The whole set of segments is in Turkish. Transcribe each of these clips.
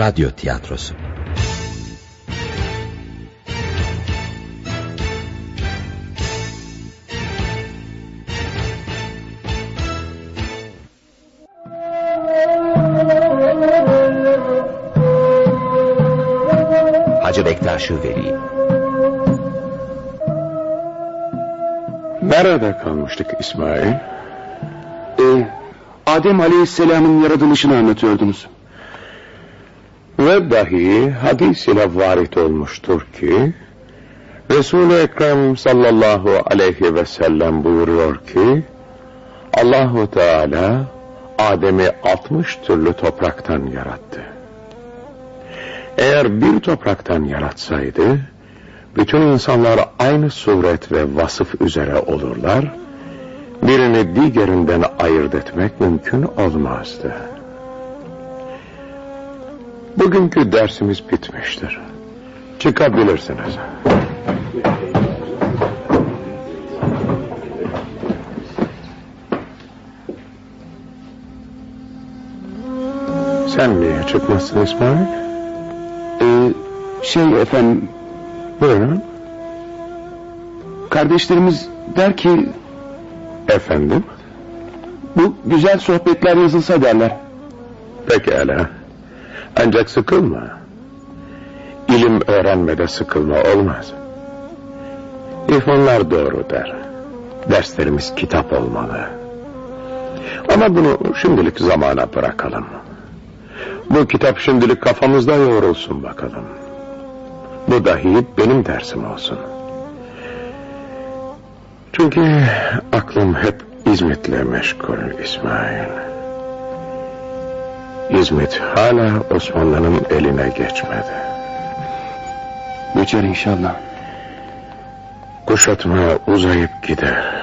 radyo tiyatrosu. Hacı Bektaş Veli Nerede kalmıştık İsmail? Ee, Adem Aleyhisselam'ın yaratılışını anlatıyordunuz. Ve dahi hadis ile varit olmuştur ki Resul-i Ekrem sallallahu aleyhi ve sellem buyuruyor ki Allahu Teala Adem'i 60 türlü topraktan yarattı. Eğer bir topraktan yaratsaydı bütün insanlar aynı suret ve vasıf üzere olurlar, birini diğerinden ayırt etmek mümkün olmazdı. Bugünkü dersimiz bitmiştir. Çıkabilirsiniz. Sen niye çıkmazsın İsmail? Ee, şey efendim, Buyurun. kardeşlerimiz der ki Efendim? bu güzel sohbetler yazılsa derler. Pekala. Ancak sıkılma. İlim öğrenmede sıkılma olmaz. İrfanlar doğru der. Derslerimiz kitap olmalı. Ama bunu şimdilik zamana bırakalım. Bu kitap şimdilik kafamızda yoğrulsun bakalım. Bu dahi benim dersim olsun. Çünkü aklım hep İzmit'le meşgul İsmail. İzmit hala Osmanlı'nın eline geçmedi. Geçer inşallah. Kuşatma uzayıp gider.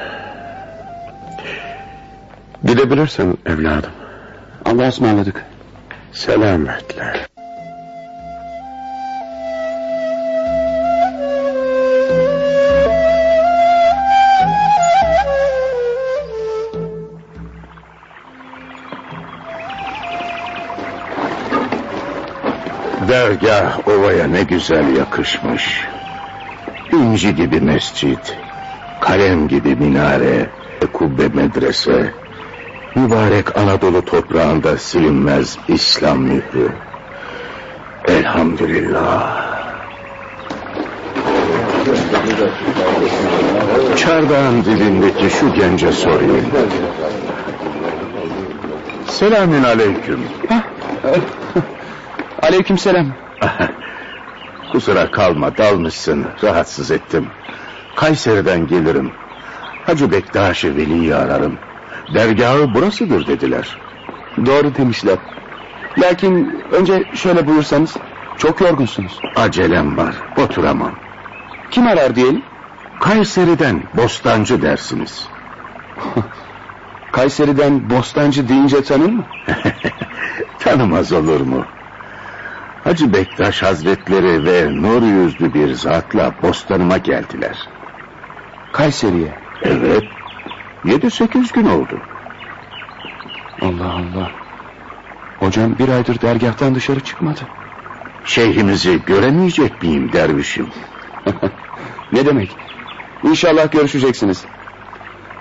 Gidebilirsin evladım. Allah'a ısmarladık. Selametle. Dergah ovaya ne güzel yakışmış. İnci gibi mescit, kalem gibi minare, kubbe medrese, mübarek Anadolu toprağında silinmez İslam mührü. Elhamdülillah. Çardağın dibindeki şu gence sorayım. Selamün aleyküm. Aleykümselam. Kusura kalma dalmışsın rahatsız ettim. Kayseri'den gelirim. Hacı Bektaş'ı Veli'yi ararım. Dergahı burasıdır dediler. Doğru demişler. Lakin önce şöyle buyursanız. Çok yorgunsunuz. Acelem var oturamam. Kim arar diyelim? Kayseri'den bostancı dersiniz. Kayseri'den Bostancı deyince tanır mı? Tanımaz olur mu? Hacı Bektaş Hazretleri ve nur yüzlü bir zatla bostanıma geldiler. Kayseri'ye. Evet. Yedi sekiz gün oldu. Allah Allah. Hocam bir aydır dergahtan dışarı çıkmadı. Şeyhimizi göremeyecek miyim dervişim? Ne demek? İnşallah görüşeceksiniz.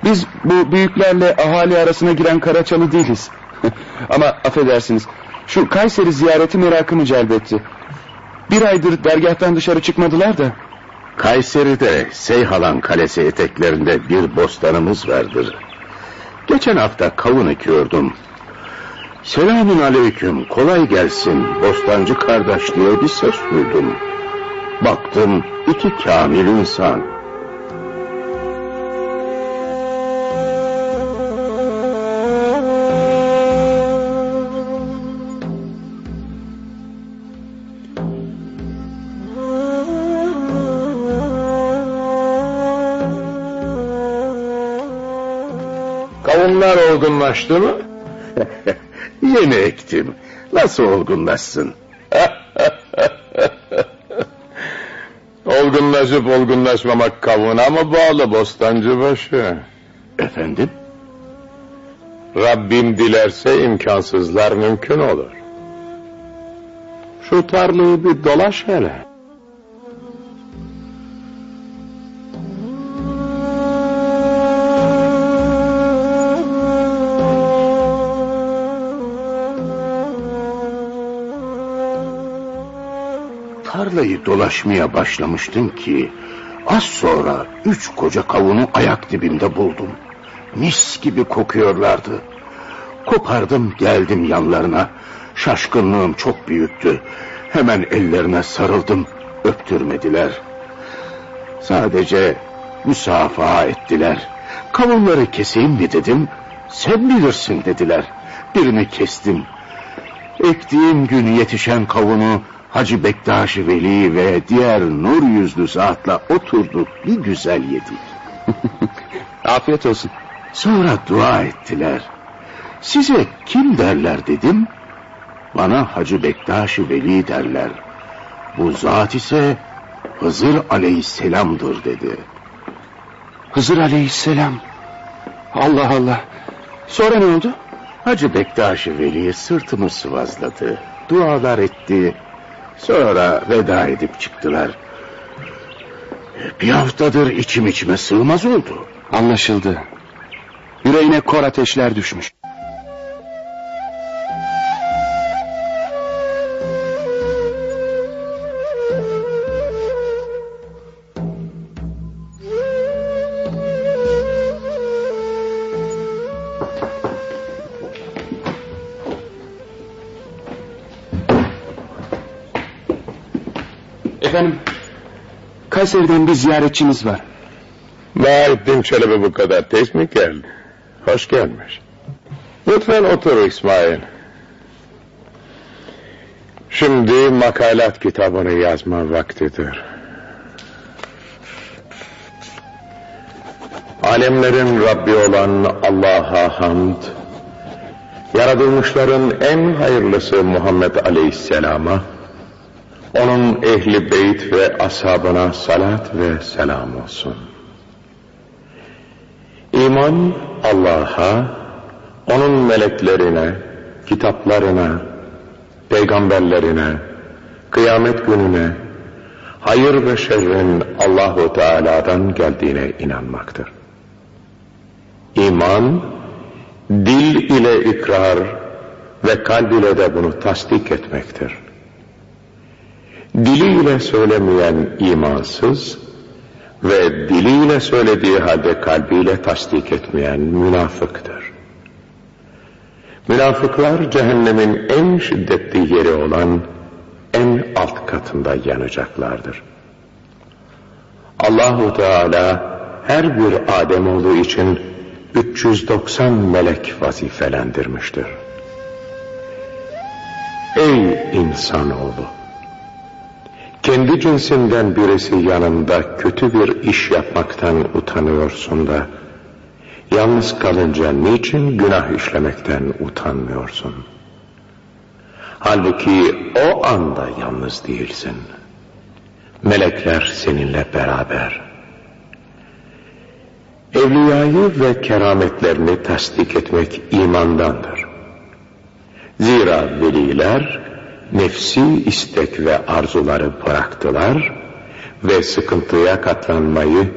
Biz bu büyüklerle ahali arasına giren Karaçalı değiliz. Ama affedersiniz. Şu Kayseri ziyareti merakımı celbetti. Bir aydır dergahtan dışarı çıkmadılar da. Kayseri'de Seyhalan Kalesi eteklerinde bir bostanımız vardır. Geçen hafta kavun ekiyordum. Selamün aleyküm, kolay gelsin, bostancı kardeş diye bir ses duydum. Baktım iki kamil insan. Olgunlaştı mı? Yeni ektim. Nasıl olgunlaşsın? Olgunlaşıp olgunlaşmamak kavuna mı bağlı bostancı başı? Efendim? Rabbim dilerse imkansızlar mümkün olur. Şu tarlayı bir dolaş hele. Tarlayı dolaşmaya başlamıştım ki az sonra üç koca kavunu ayak dibimde buldum. Mis gibi kokuyorlardı. Kopardım geldim yanlarına. Şaşkınlığım çok büyüktü. Hemen ellerine sarıldım. Öptürmediler. Sadece müsafaha ettiler. Kavunları keseyim mi dedim. Sen bilirsin dediler. Birini kestim. Ektiğim gün yetişen kavunu Hacı Bektaş Veli ve diğer nur yüzlü zatla oturduk bir güzel yedik. Afiyet olsun. Sonra dua ettiler. Size kim derler dedim. Bana Hacı Bektaş Veli derler. Bu zat ise Hızır Aleyhisselam'dır dedi. Hızır Aleyhisselam. Allah Allah. Sonra ne oldu? Hacı Bektaş Veli sırtımı sıvazladı. Dualar etti. Sonra veda edip çıktılar. Bir haftadır içim içime sığmaz oldu. Anlaşıldı. Yüreğine kor ateşler düşmüş. Efendim, Kayseri'den bir ziyaretçimiz var. Muhittin Çelebi bu kadar tez mi geldi? Hoş gelmiş. Lütfen otur İsmail. Şimdi makalat kitabını yazma vaktidir. Alemlerin Rabbi olan Allah'a hamd, yaratılmışların en hayırlısı Muhammed Aleyhisselam'a, onun ehli beyt ve ashabına salat ve selam olsun. İman Allah'a, onun meleklerine, kitaplarına, peygamberlerine, kıyamet gününe, hayır ve şerrin Allahu Teala'dan geldiğine inanmaktır. İman, dil ile ikrar ve kalb ile de bunu tasdik etmektir. Diliyle söylemeyen imansız ve diliyle söylediği halde kalbiyle tasdik etmeyen münafıktır. Münafıklar cehennemin en şiddetli yeri olan en alt katında yanacaklardır. Allahu Teala her bir Ademoğlu için 390 melek vazifelendirmiştir. Ey insanoğlu! Kendi cinsinden birisi yanında kötü bir iş yapmaktan utanıyorsun da, yalnız kalınca niçin günah işlemekten utanmıyorsun? Halbuki o anda yalnız değilsin. Melekler seninle beraber. Evliyayı ve kerametlerini tasdik etmek imandandır. Zira veliler nefsi istek ve arzuları bıraktılar ve sıkıntıya katlanmayı,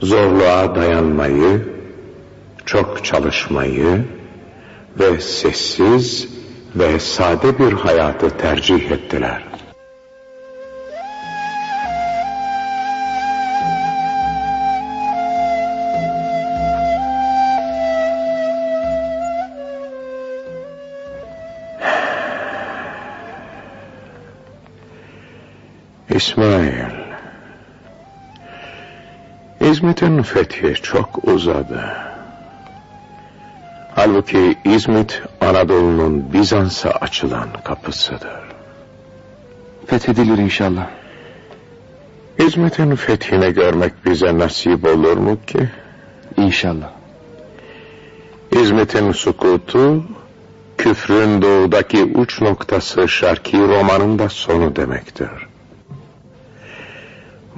zorluğa dayanmayı, çok çalışmayı ve sessiz ve sade bir hayatı tercih ettiler. İsmail, İzmit'in fethi çok uzadı. Halbuki İzmit Anadolu'nun Bizans'a açılan kapısıdır. Fethedilir inşallah. İzmit'in fethini görmek bize nasip olur mu ki? İnşallah. İzmit'in sukutu, küfrün doğudaki uç noktası Şarki Roma'nın da sonu demektir.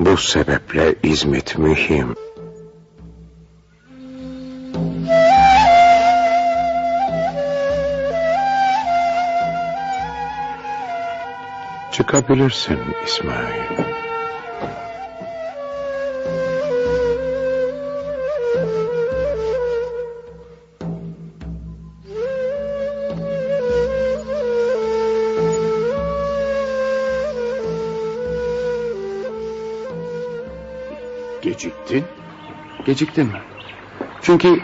Bu sebeple İzmit mühim. Çıkabilirsin İsmail. Geciktin. Geciktim. Çünkü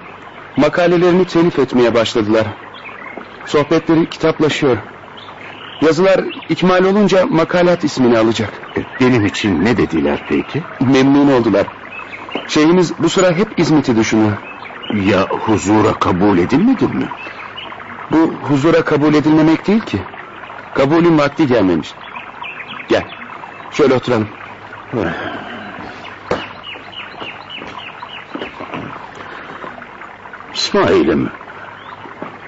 makalelerini telif etmeye başladılar. Sohbetleri kitaplaşıyor. Yazılar ikmal olunca makalat ismini alacak. E, Benim için ne dediler peki? Memnun oldular. Şeyhimiz bu sıra hep İzmit'i düşünüyor. Ya huzura kabul edilmedin mi? Bu huzura kabul edilmemek değil ki. Kabulün vakti gelmemiş. Gel. Şöyle oturalım. İsmail'im.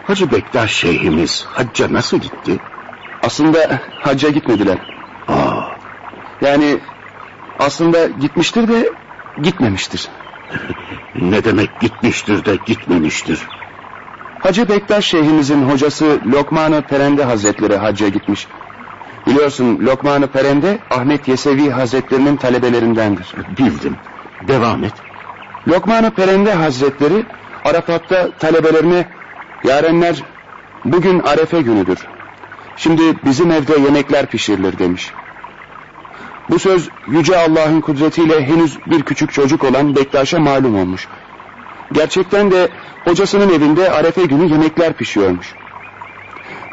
Hacı Bektaş şeyhimiz hacca nasıl gitti? Aslında hacca gitmediler. Aa, Yani aslında gitmiştir de gitmemiştir. ne demek gitmiştir de gitmemiştir? Hacı Bektaş Şeyhimizin hocası Lokman-ı Perende Hazretleri hacca gitmiş. Biliyorsun Lokman-ı Perende Ahmet Yesevi Hazretlerinin talebelerindendir. Bildim. Devam et. Lokman-ı Perende Hazretleri Arafat'ta talebelerine yarenler bugün Arefe günüdür. Şimdi bizim evde yemekler pişirilir demiş. Bu söz Yüce Allah'ın kudretiyle henüz bir küçük çocuk olan Bektaş'a malum olmuş. Gerçekten de hocasının evinde Arefe günü yemekler pişiyormuş.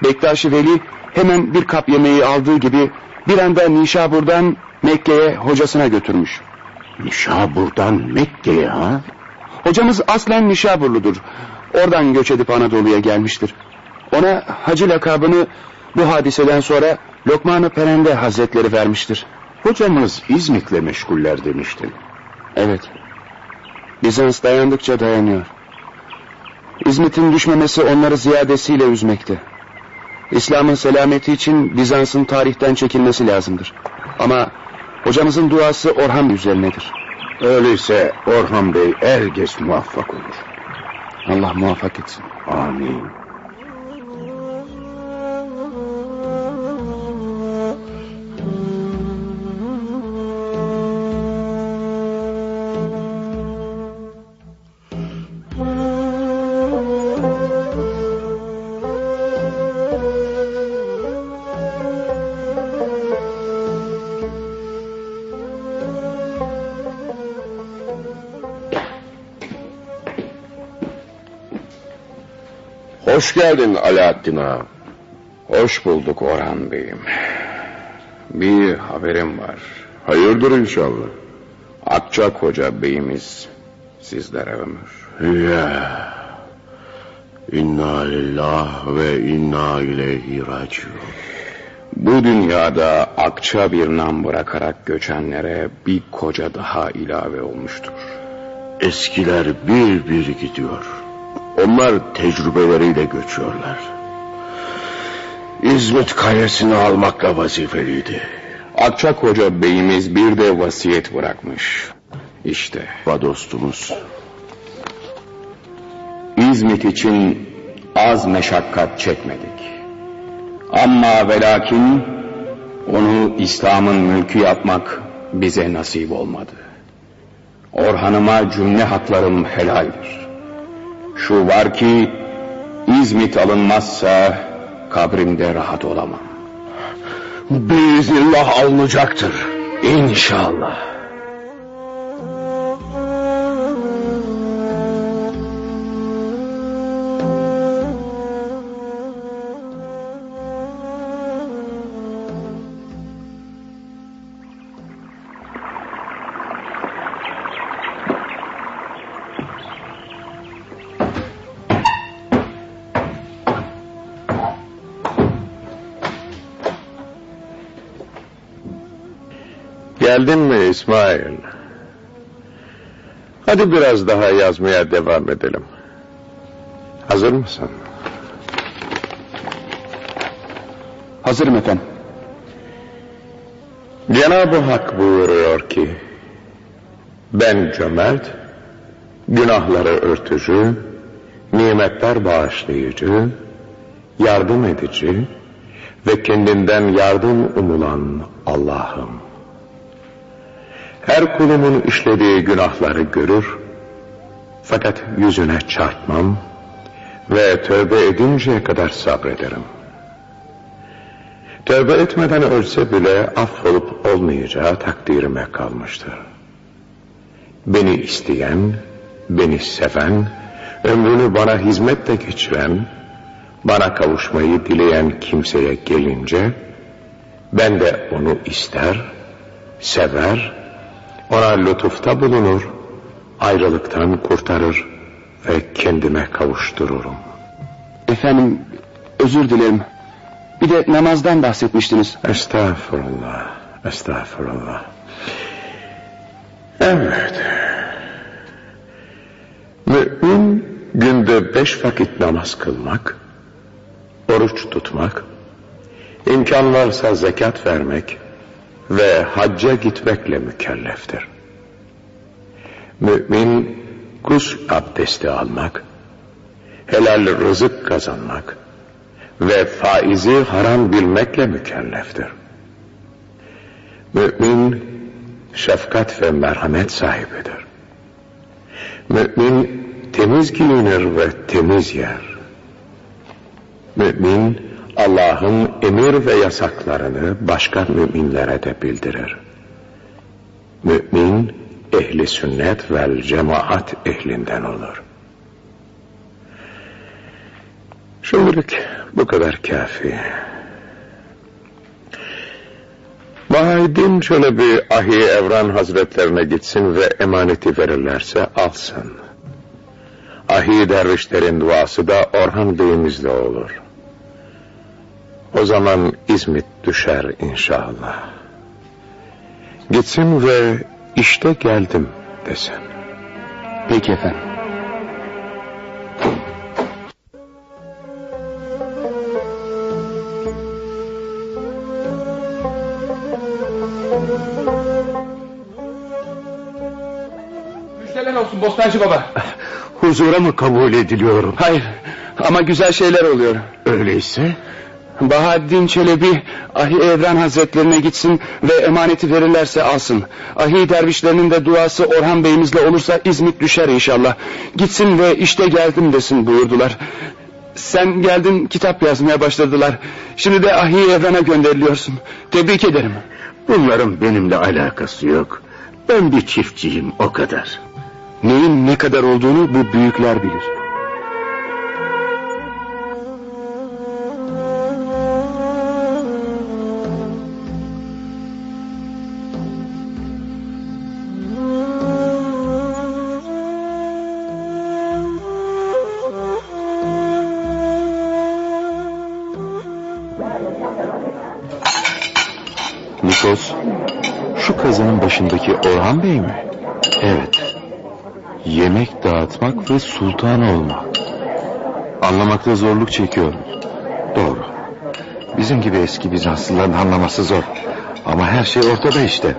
Bektaş-ı Veli hemen bir kap yemeği aldığı gibi bir anda Nişabur'dan Mekke'ye hocasına götürmüş. Nişabur'dan Mekke'ye ha? Hocamız aslen Nişaburludur. Oradan göç edip Anadolu'ya gelmiştir. Ona hacı lakabını bu hadiseden sonra Lokman-ı Perende Hazretleri vermiştir. Hocamız İzmit'le meşguller demiştin. Evet. Bizans dayandıkça dayanıyor. İzmit'in düşmemesi onları ziyadesiyle üzmekte. İslam'ın selameti için Bizans'ın tarihten çekilmesi lazımdır. Ama hocamızın duası Orhan üzerinedir. Öyleyse Orhan Bey erges muvaffak olur. Allah muvaffak etsin. Amin. Hoş geldin Alaaddin Ağa. Hoş bulduk Orhan Bey'im. Bir haberim var. Hayırdır inşallah. Akçak Hoca Beyimiz sizlere ömür. Ya. İnna lillah ve inna ileyhi raciun. Bu dünyada akça bir nam bırakarak göçenlere bir koca daha ilave olmuştur. Eskiler bir bir gidiyor. Onlar tecrübeleriyle göçüyorlar. İzmit kalesini almakla vazifeliydi. Akçak Hoca Beyimiz bir de vasiyet bırakmış. İşte Va dostumuz. İzmit için az meşakkat çekmedik. Ama ve lakin onu İslam'ın mülkü yapmak bize nasip olmadı. Orhan'ıma cümle haklarım helaldir. Şu var ki İzmit alınmazsa kabrimde rahat olamam. Biiznillah alınacaktır. İnşallah. Geldin mi İsmail? Hadi biraz daha yazmaya devam edelim. Hazır mısın? Hazırım efendim. Cenab-ı Hak buyuruyor ki, ben cömert, günahları örtücü, nimetler bağışlayıcı, yardım edici, ve kendinden yardım umulan Allah'ım. Her kulumun işlediği günahları görür, fakat yüzüne çarpmam ve tövbe edinceye kadar sabrederim. Tövbe etmeden ölse bile affolup olmayacağı takdirime kalmıştır. Beni isteyen, beni seven, ömrünü bana hizmetle geçiren, bana kavuşmayı dileyen kimseye gelince, ben de onu ister, sever, ona lütufta bulunur, ayrılıktan kurtarır ve kendime kavuştururum. Efendim özür dilerim. Bir de namazdan bahsetmiştiniz. Estağfurullah, estağfurullah. Evet. Mümin günde beş vakit namaz kılmak, oruç tutmak, imkan varsa zekat vermek ve hacca gitmekle mükelleftir. Mümin gusl abdesti almak, helal rızık kazanmak ve faizi haram bilmekle mükelleftir. Mümin şefkat ve merhamet sahibidir. Mümin temiz giyinir ve temiz yer. Mümin Allah'ın emir ve yasaklarını başka müminlere de bildirir. Mümin ehli sünnet vel cemaat ehlinden olur. Şimdilik bu kadar kafi. Vahiddin şöyle bir Ahi Evran Hazretlerine gitsin ve emaneti verirlerse alsın. Ahi dervişlerin duası da Orhan Bey'imizle olur. O zaman İzmit düşer inşallah. Gitsin ve işte geldim desin. Peki efendim. Müjdeler olsun Bostancı Baba. Huzura mı kabul ediliyorum? Hayır ama güzel şeyler oluyor. Öyleyse Bahaddin Çelebi Ahi Evren Hazretlerine gitsin ve emaneti verirlerse alsın. Ahi dervişlerinin de duası Orhan Bey'imizle olursa İzmit düşer inşallah. Gitsin ve işte geldim desin buyurdular. Sen geldin kitap yazmaya başladılar. Şimdi de Ahi Evren'e gönderiliyorsun. Tebrik ederim. bunların benimle alakası yok. Ben bir çiftçiyim o kadar. Neyin ne kadar olduğunu bu büyükler bilir. Kazanın başındaki Orhan Bey mi? Evet. Yemek dağıtmak ve sultan olmak. Anlamakta zorluk çekiyorum. Doğru. Bizim gibi eski Bizanslıların anlaması zor. Ama her şey ortada işte.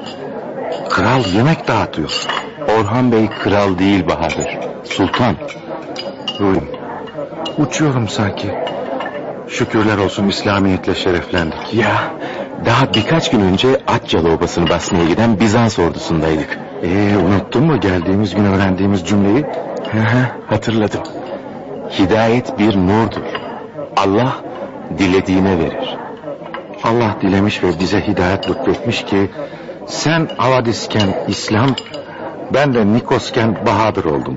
Kral yemek dağıtıyor. Orhan Bey kral değil Bahadır. Sultan. Ruhum. Uçuyorum sanki. Şükürler olsun İslamiyetle şereflendik. Ya daha birkaç gün önce Accalı obasını basmaya giden Bizans ordusundaydık. Ee, unuttun mu geldiğimiz gün öğrendiğimiz cümleyi? Hatırladım. Hidayet bir nurdur. Allah dilediğine verir. Allah dilemiş ve bize hidayet lütfetmiş ki sen Havadisken İslam, ben de Nikosken Bahadır oldum.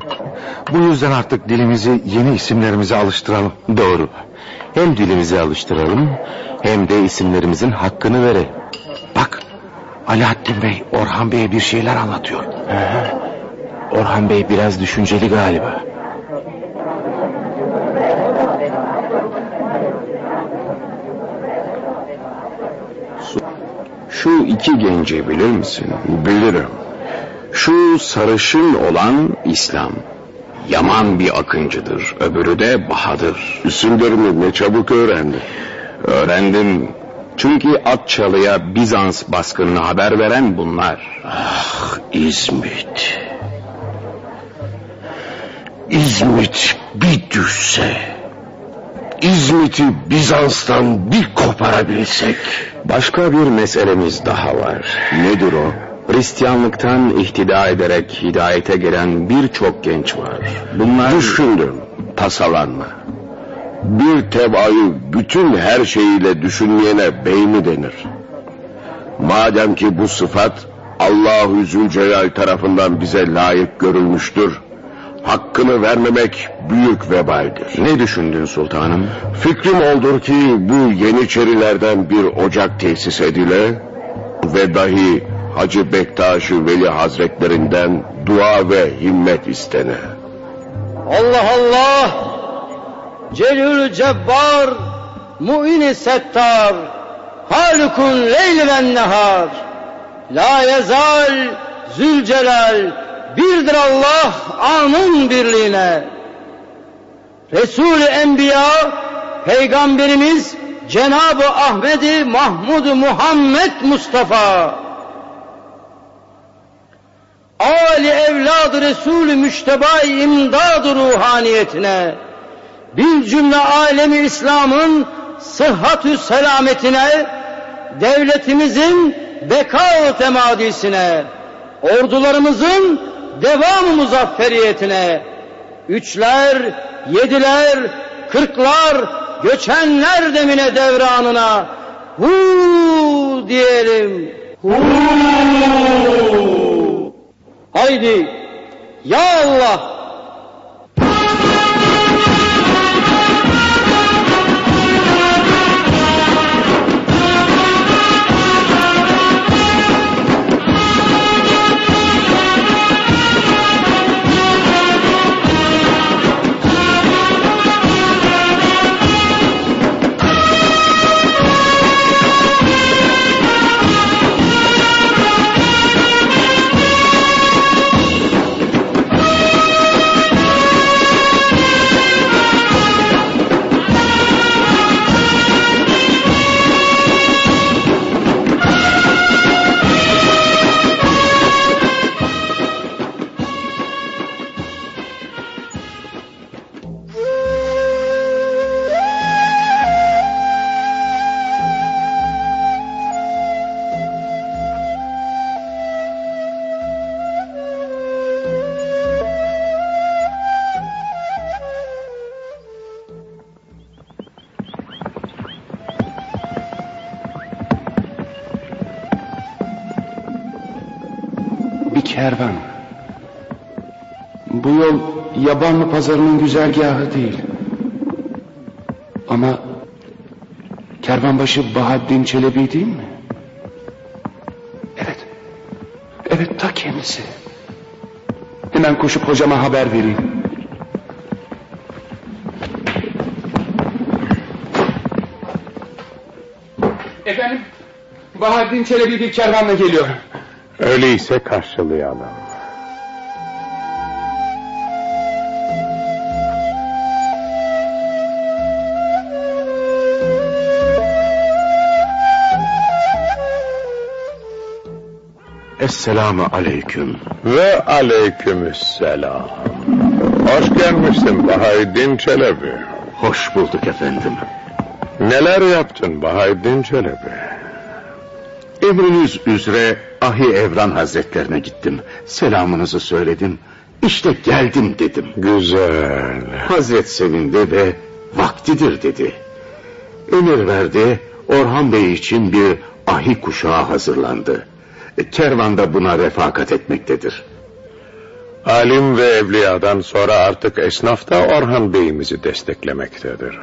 Bu yüzden artık dilimizi yeni isimlerimize alıştıralım. Doğru. Hem dilimizi alıştıralım hem de isimlerimizin hakkını verelim. Bak Alaaddin Bey Orhan Bey'e bir şeyler anlatıyor. Orhan Bey biraz düşünceli galiba. Şu iki genci bilir misin? Bilirim. Şu sarışın olan İslam. Yaman bir akıncıdır. Öbürü de Bahadır. İsimlerini ne çabuk öğrendi. Öğrendim. Çünkü Atçalı'ya Bizans baskınını haber veren bunlar. Ah İzmit. İzmit bir düşse. İzmit'i Bizans'tan bir koparabilsek. Başka bir meselemiz daha var. Nedir o? Hristiyanlıktan ihtida ederek hidayete gelen birçok genç var. Bunlar... Düşündüm, tasalanma. Bir tebaayı bütün her şeyiyle düşünmeyene bey mi denir? Madem ki bu sıfat Allahu Zülcelal tarafından bize layık görülmüştür, hakkını vermemek büyük vebaldir. Ne düşündün sultanım? Fikrim oldur ki bu Yeniçerilerden bir ocak tesis edile ve dahi Hacı Bektaş-ı Veli Hazretlerinden dua ve himmet istene. Allah Allah! Celül Cebbar, Mu'in-i Settar, Halikun leyl ve nehar, La yezal Zülcelal, birdir Allah anın birliğine. Resul-i Enbiya, Peygamberimiz Cenab-ı Ahmedi Mahmud Muhammed Mustafa. Ali evladı Resul-i Müşteba imdad ruhaniyetine, bir cümle alemi İslam'ın sıhhatü selametine, devletimizin beka temadisine, ordularımızın devam muzafferiyetine, üçler, yediler, kırklar, göçenler demine devranına, hu diyelim, hu. Haydi, ya Allah, kervan. Bu yol Yabanlı pazarının güzergahı değil. Ama kervanbaşı Bahaddin Çelebi değil mi? Evet. Evet ta kendisi. Hemen koşup hocama haber vereyim. Efendim, Bahaddin Çelebi bir kervanla geliyor. Öyleyse karşılayalım. Esselamu aleyküm. Ve aleykümselam. Hoş gelmişsin Bahaddin Çelebi. Hoş bulduk efendim. Neler yaptın Bahaddin Çelebi? Emriniz üzere Ahi Evran Hazretlerine gittim. Selamınızı söyledim. İşte geldim dedim. Güzel. Hazret sevindi ve vaktidir dedi. Emir verdi. Orhan Bey için bir ahi kuşağı hazırlandı. Kervan da buna refakat etmektedir. Alim ve evliyadan sonra artık esnaf da Orhan Bey'imizi desteklemektedir.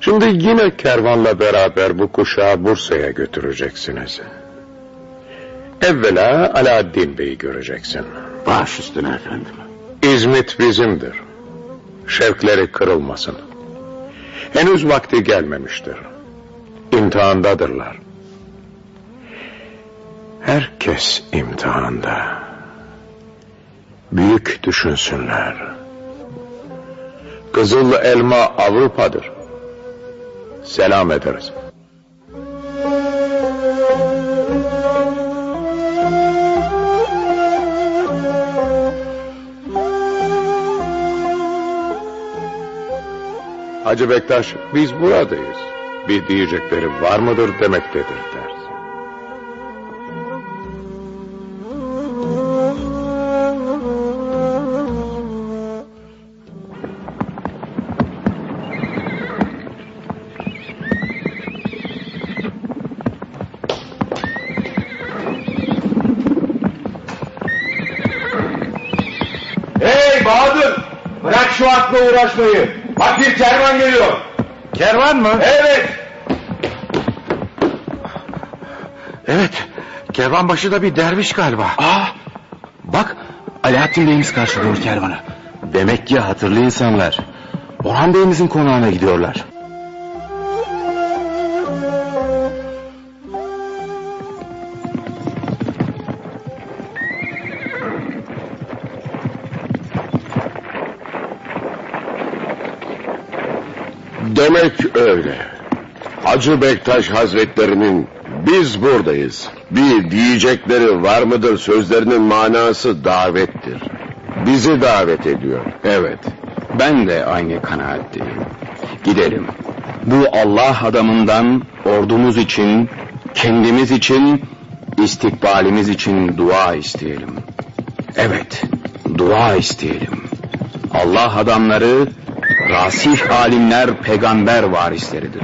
Şimdi yine kervanla beraber bu kuşağı Bursa'ya götüreceksiniz. Evvela Alaaddin Bey'i göreceksin. Baş üstüne efendim. İzmit bizimdir. Şevkleri kırılmasın. Henüz vakti gelmemiştir. İmtihandadırlar. Herkes imtihanda. Büyük düşünsünler. Kızıl elma Avrupa'dır. Selam ederiz. Hacı Bektaş biz buradayız. Bir diyecekleri var mıdır demektedir dersin. Hey Bahadır! Bırak şu atla uğraşmayı. Bak bir kervan geliyor. Kervan mı? Evet. Evet. Kervan başında bir derviş galiba. Aa, bak Alaaddin Bey'imiz karşılıyor kervanı. Demek ki hatırlı insanlar. Orhan Bey'imizin konağına gidiyorlar. Öyle. Hacı Bektaş Hazretlerinin biz buradayız. Bir diyecekleri var mıdır sözlerinin manası davettir. Bizi davet ediyor. Evet, ben de aynı kanaatteyim. Gidelim. Bu Allah adamından ordumuz için, kendimiz için, istikbalimiz için dua isteyelim. Evet, dua isteyelim. Allah adamları, rasih alimler, peygamber varisleridir.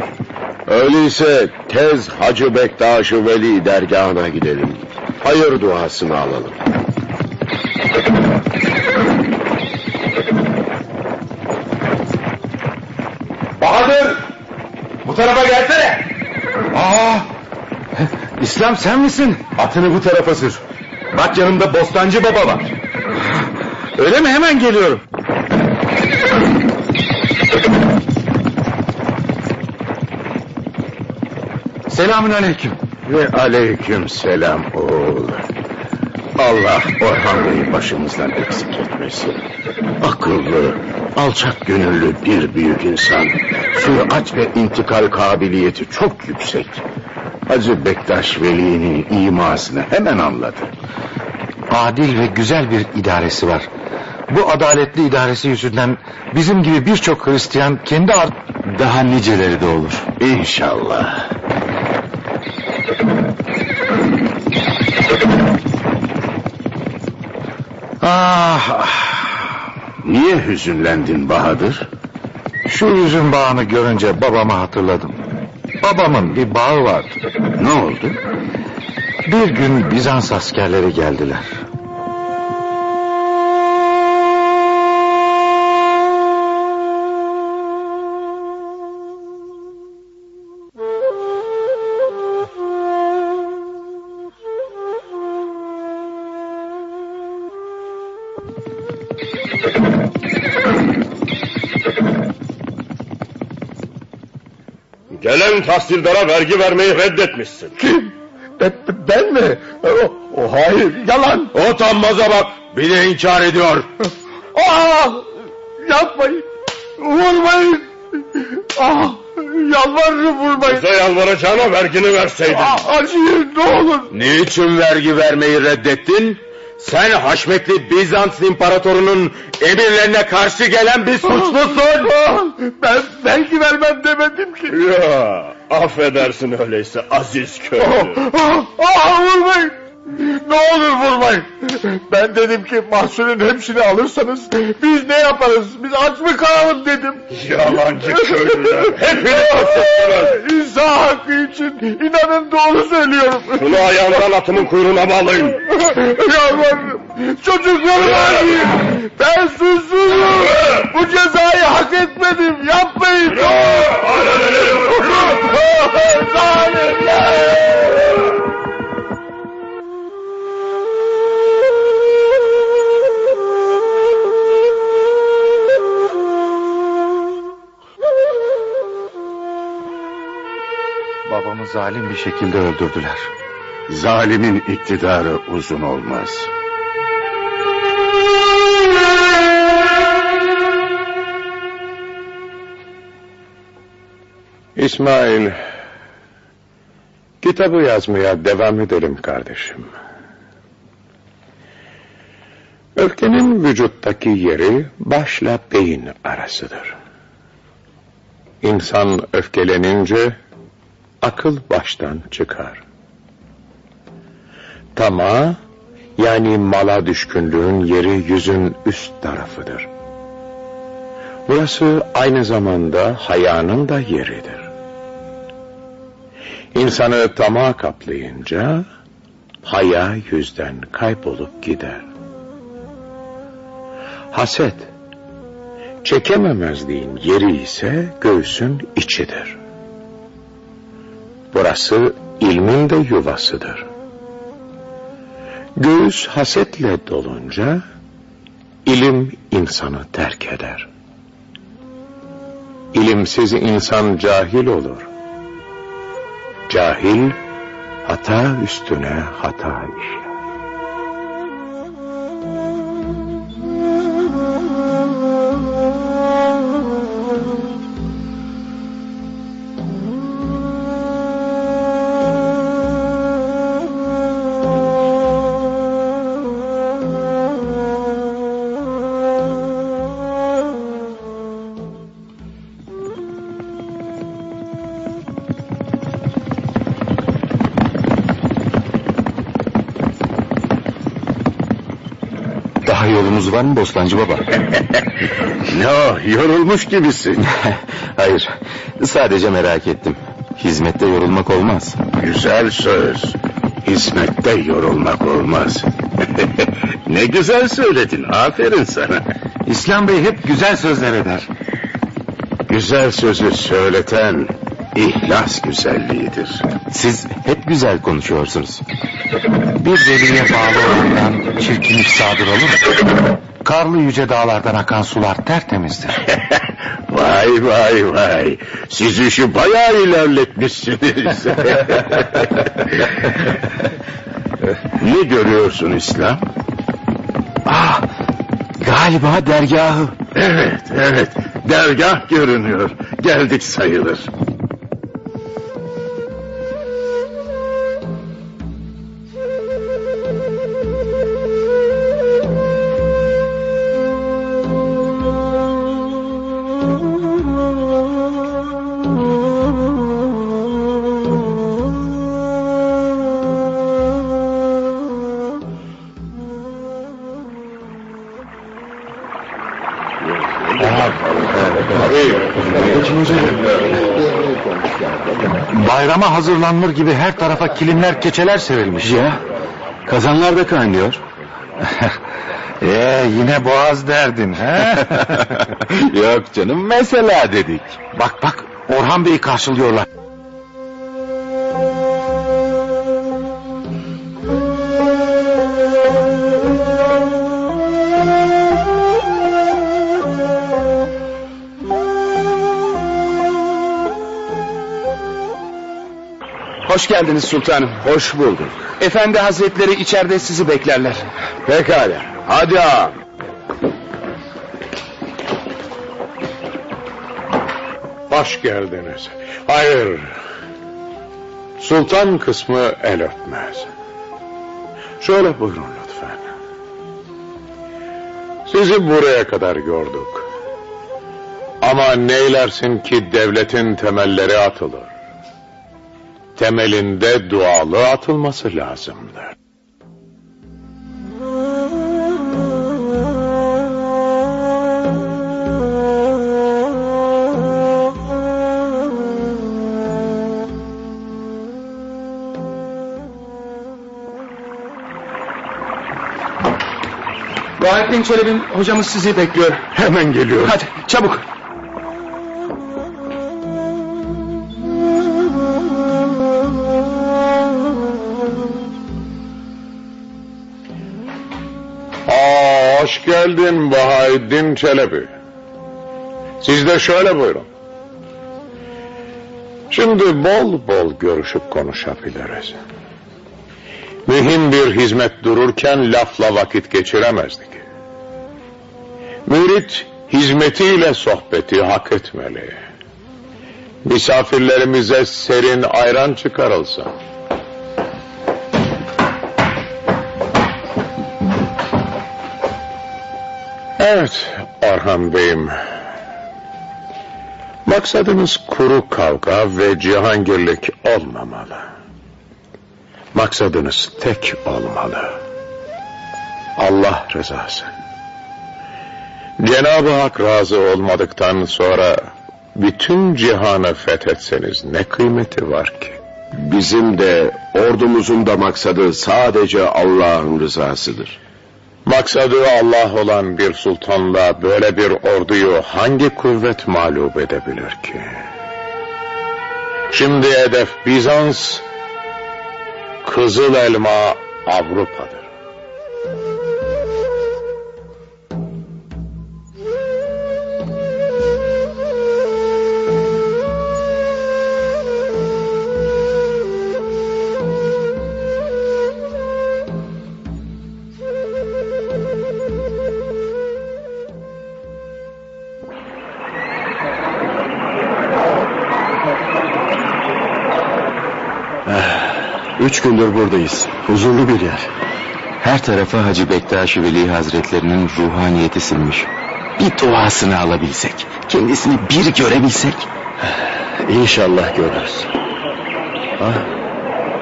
Öyleyse tez Hacı Bektaş-ı Veli dergahına gidelim. Hayır duasını alalım. Bahadır! Bu tarafa gelsene. Aa, İslam sen misin? Atını bu tarafa sür. Bak yanımda Bostancı Baba var. Öyle mi? Hemen geliyorum. Selamün aleyküm. Ve aleyküm selam oğul. Allah Orhan Bey'i başımızdan eksik etmesin. Akıllı, alçak gönüllü bir büyük insan. Sürat ve intikal kabiliyeti çok yüksek. Hacı Bektaş Veli'nin imasını hemen anladı. Adil ve güzel bir idaresi var. Bu adaletli idaresi yüzünden bizim gibi birçok Hristiyan kendi art... Daha niceleri de olur. İnşallah. Ah, ah. Niye hüzünlendin Bahadır? Şu yüzün bağını görünce babamı hatırladım. Babamın bir bağı vardı. Ne oldu? Bir gün Bizans askerleri geldiler. Tahsildara vergi vermeyi reddetmişsin. Kim? Ben, mi? O, hayır, yalan. O tanmaza bak, bir de inkar ediyor. Ah! Yapmayın! Vurmayın! Ah! Yalvarırım vurmayın! Bize yalvaracağına vergini verseydin. Ah, acıyın ne olur! Niçin vergi vermeyi reddettin? Sen Haşmetli Bizans İmparatoru'nun emirlerine karşı gelen bir suçlusun. Ah, ben belki vermem demedim ki. Ya, affedersin öyleyse aziz Ah, köylü. ah, ah, vurmayın! Ne olur vurmayın! Ben dedim ki mahsulün hepsini alırsanız biz ne yaparız? Biz aç mı kalalım dedim. Yalancı köylüler. Hepiniz suçlusunuz. İnsan hakkı için inanın doğru söylüyorum. Şunu ayağından atımın kuyruğuna bağlayın. Yalvarırım. Çocuklarımı arayın. Ben suçsuzum. Bu cezayı hak etmedim. Yapmayın. Zalimler. Babamı zalim bir şekilde öldürdüler. Zalimin iktidarı uzun olmaz. İsmail, kitabı yazmaya devam edelim kardeşim. Ülkenin vücuttaki yeri başla beyin arasıdır. İnsan öfkelenince akıl baştan çıkar. Tama yani mala düşkünlüğün yeri yüzün üst tarafıdır. Burası aynı zamanda hayanın da yeridir. İnsanı tama kaplayınca haya yüzden kaybolup gider. Haset, çekememezliğin yeri ise göğsün içidir. Burası ilmin de yuvasıdır. Göğüs hasetle dolunca ilim insanı terk eder. İlimsiz insan cahil olur. Cahil hata üstüne hata işler. Mı Bostancı baba? Ne o, yorulmuş gibisin. Hayır. Sadece merak ettim. Hizmette yorulmak olmaz. Güzel söz. Hizmette yorulmak olmaz. ne güzel söyledin, aferin sana. İslam Bey hep güzel sözler eder. Güzel sözü söyleten ihlas güzelliğidir. Siz hep güzel konuşuyorsunuz. Bir veliye bağlı olandan çirkinlik sadır olur mu? Karlı yüce dağlardan akan sular tertemizdir. vay vay vay. Siz işi bayağı ilerletmişsiniz. ne görüyorsun İslam? Ah, galiba dergahı. Evet evet dergah görünüyor. Geldik sayılır. Bayrama hazırlanır gibi her tarafa kilimler keçeler serilmiş. Ya kazanlar da kaynıyor. ee, yine boğaz derdin he? Yok canım mesela dedik. Bak bak Orhan Bey'i karşılıyorlar. Hoş geldiniz sultanım. Hoş bulduk. Efendi hazretleri içeride sizi beklerler. Pekala. Hadi ağam. Hoş geldiniz. Hayır. Sultan kısmı el öpmez. Şöyle buyurun lütfen. Sizi buraya kadar gördük. Ama neylersin ki devletin temelleri atılır. Temelinde dualı atılması lazımdır. Bahattin Çelebi hocamız sizi bekliyor. Hemen geliyorum. Hadi çabuk. Geldin Bahaeddin Çelebi. Siz de şöyle buyurun. Şimdi bol bol görüşüp konuşabiliriz. Mühim bir hizmet dururken lafla vakit geçiremezdik. Mürit hizmetiyle sohbeti hak etmeli. Misafirlerimize serin ayran çıkarılsın. Evet Orhan Bey'im. Maksadınız kuru kavga ve cihangirlik olmamalı. Maksadınız tek olmalı. Allah rızası. Cenab-ı Hak razı olmadıktan sonra bütün cihanı fethetseniz ne kıymeti var ki? Bizim de ordumuzun da maksadı sadece Allah'ın rızasıdır. Maksadı Allah olan bir sultanla böyle bir orduyu hangi kuvvet mağlup edebilir ki? Şimdi hedef Bizans, Kızıl Elma Avrupa'dır. Üç gündür buradayız. Huzurlu bir yer. Her tarafa Hacı Bektaş Veli Hazretlerinin ruhaniyeti sinmiş. Bir duasını alabilsek, kendisini bir görebilsek. İnşallah görürüz. Ha?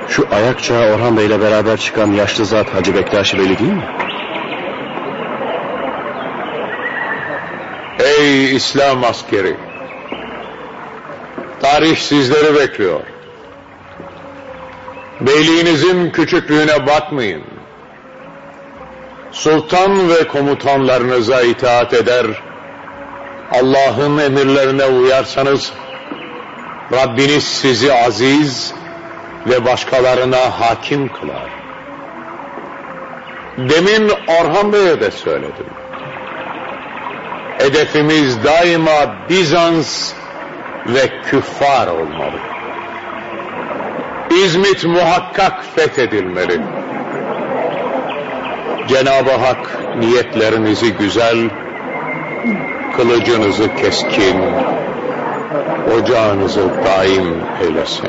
Şu ayak çağı Orhan Bey ile beraber çıkan yaşlı zat Hacı Bektaş Veli değil mi? Ey İslam askeri! Tarih sizleri bekliyor. Beyliğinizin küçüklüğüne bakmayın. Sultan ve komutanlarınıza itaat eder, Allah'ın emirlerine uyarsanız, Rabbiniz sizi aziz ve başkalarına hakim kılar. Demin Orhan Bey'e de söyledim. Hedefimiz daima Bizans ve küffar olmalı. İzmit muhakkak fethedilmeli. Cenab-ı Hak niyetlerinizi güzel, kılıcınızı keskin, ocağınızı daim eylesin.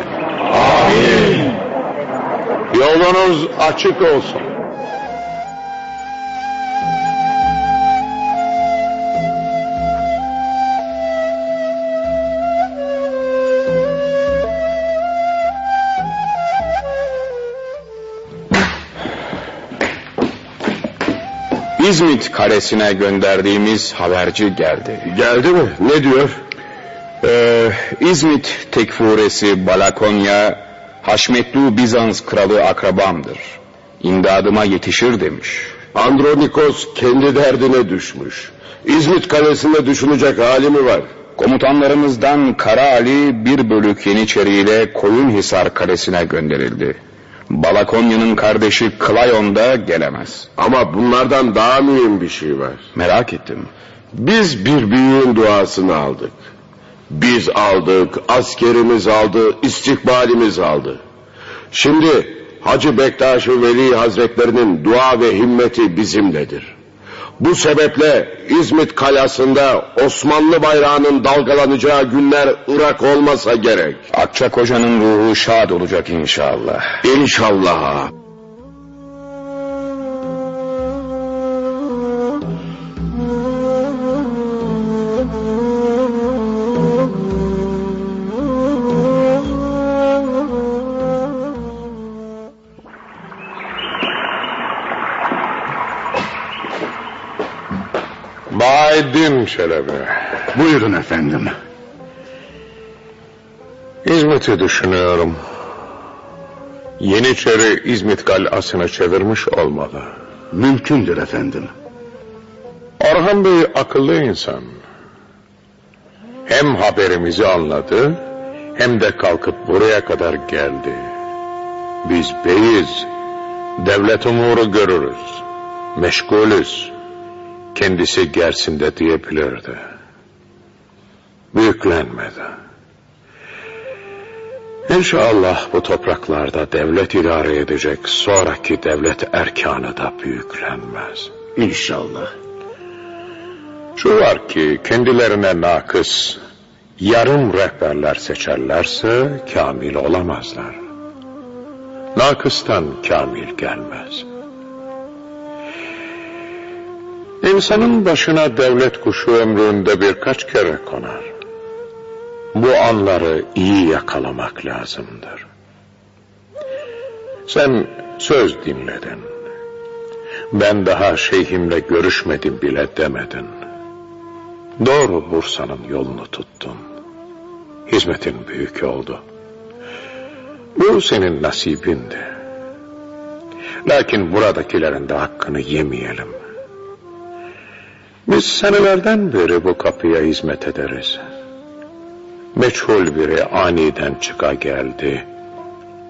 Amin. Yolunuz açık olsun. İzmit kalesine gönderdiğimiz haberci geldi. Geldi mi? Ne diyor? Ee, İzmit tekfuresi Balakonya, Haşmetlu Bizans kralı akrabamdır. İmdadıma yetişir demiş. Andronikos kendi derdine düşmüş. İzmit kalesinde düşünecek hali mi var? Komutanlarımızdan Kara Ali bir bölük Yeniçeri Koyunhisar kalesine gönderildi. Balakonya'nın kardeşi Klayon da gelemez. Ama bunlardan daha mühim bir şey var. Merak ettim. Biz bir büyüğün duasını aldık. Biz aldık, askerimiz aldı, istikbalimiz aldı. Şimdi Hacı bektaş Veli Hazretlerinin dua ve himmeti bizimledir. Bu sebeple İzmit kalasında Osmanlı bayrağının dalgalanacağı günler Irak olmasa gerek. Akçak Hoca'nın ruhu şad olacak inşallah. İnşallah. Bahaddin Çelebi. Buyurun efendim. İzmit'i düşünüyorum. Yeniçeri İzmit kal'asını çevirmiş olmalı. Mümkündür efendim. Orhan Bey akıllı insan. Hem haberimizi anladı, hem de kalkıp buraya kadar geldi. Biz beyiz, devlet umuru görürüz, meşgulüz. Kendisi gelsin de diyebilirdi. Büyüklenmedi. İnşallah bu topraklarda devlet idare edecek sonraki devlet erkanı da büyüklenmez. İnşallah. Şu var ki kendilerine nakıs, yarım rehberler seçerlerse kamil olamazlar. Nakıstan kamil gelmez. İnsanın başına devlet kuşu ömründe birkaç kere konar. bu anları iyi yakalamak lazımdır. Sen söz dinledin. Ben daha şeyhimle görüşmedim bile demedin. Doğru Bursa'nın yolunu tuttun. Hizmetin büyük oldu. Bu senin nasibindi. Lakin buradakilerin de hakkını yemeyelim. Biz senelerden beri bu kapıya hizmet ederiz. Meçhul biri aniden çıka geldi.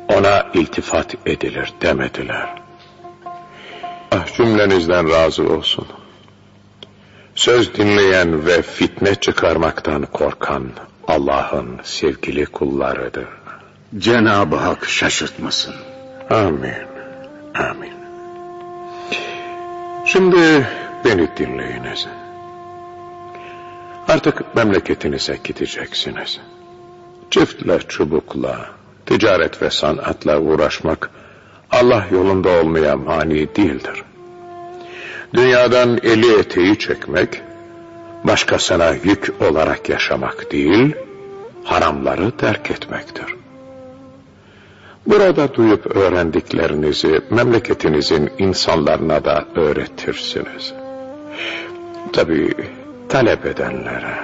Ona iltifat edilir demediler. Ah cümlenizden razı olsun. Söz dinleyen ve fitne çıkarmaktan korkan Allah'ın sevgili kullarıdır. Cenab-ı Hak şaşırtmasın. Amin. Amin. Şimdi beni dinleyiniz. Artık memleketinize gideceksiniz. Çiftle, çubukla, ticaret ve sanatla uğraşmak Allah yolunda olmaya mani değildir. Dünyadan eli eteği çekmek, başkasına yük olarak yaşamak değil, haramları terk etmektir. Burada duyup öğrendiklerinizi memleketinizin insanlarına da öğretirsiniz. Tabii talep edenlere.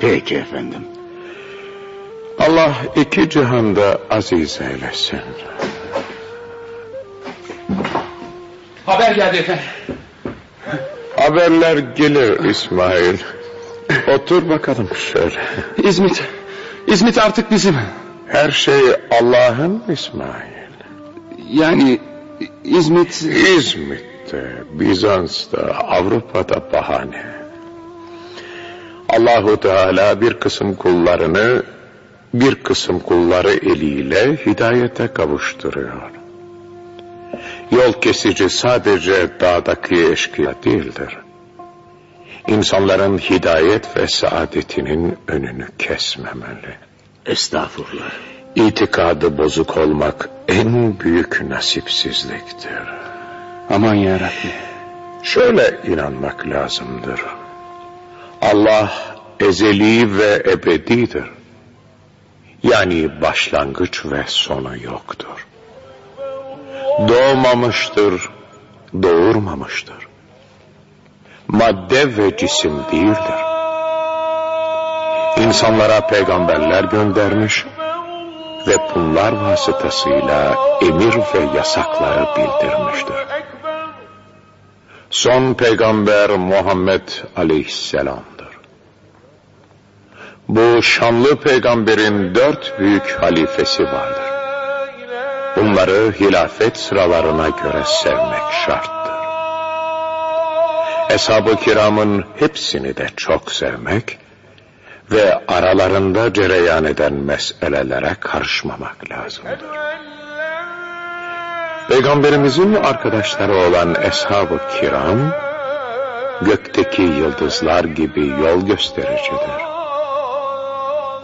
Peki efendim. Allah iki cihanda aziz eylesin. Haber geldi efendim. Haberler gelir İsmail. Otur bakalım şöyle. İzmit. İzmit artık bizim. Her şey Allah'ın İsmail. Yani İzmit... İzmit'te, Bizans'ta, Avrupa'da bahane. Allahu Teala bir kısım kullarını bir kısım kulları eliyle hidayete kavuşturuyor. Yol kesici sadece dağdaki eşkıya değildir. İnsanların hidayet ve saadetinin önünü kesmemeli. Estağfurullah. İtikadı bozuk olmak en büyük nasipsizliktir. Aman yarabbi. Şöyle inanmak lazımdır. Allah ezeli ve ebedidir. Yani başlangıç ve sonu yoktur. Doğmamıştır, doğurmamıştır. Madde ve cisim değildir. İnsanlara peygamberler göndermiş ve bunlar vasıtasıyla emir ve yasakları bildirmiştir. Son peygamber Muhammed aleyhisselamdır. Bu şanlı peygamberin dört büyük halifesi vardır. Bunları hilafet sıralarına göre sevmek şarttır. Eshab-ı kiramın hepsini de çok sevmek ve aralarında cereyan eden meselelere karışmamak lazımdır. Peygamberimizin arkadaşları olan eshab-ı kiram, gökteki yıldızlar gibi yol göstericidir.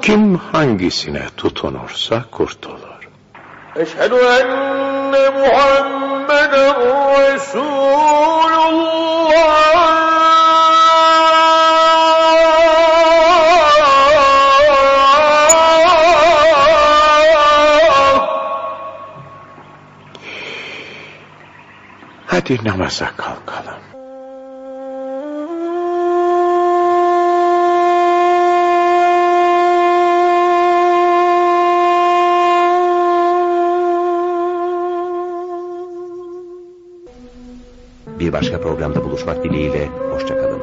Kim hangisine tutunursa kurtulur. Eşhedü enne Muhammeden Resulullah. Hadi namaza kalkalım. Bir başka programda buluşmak dileğiyle, hoşçakalın.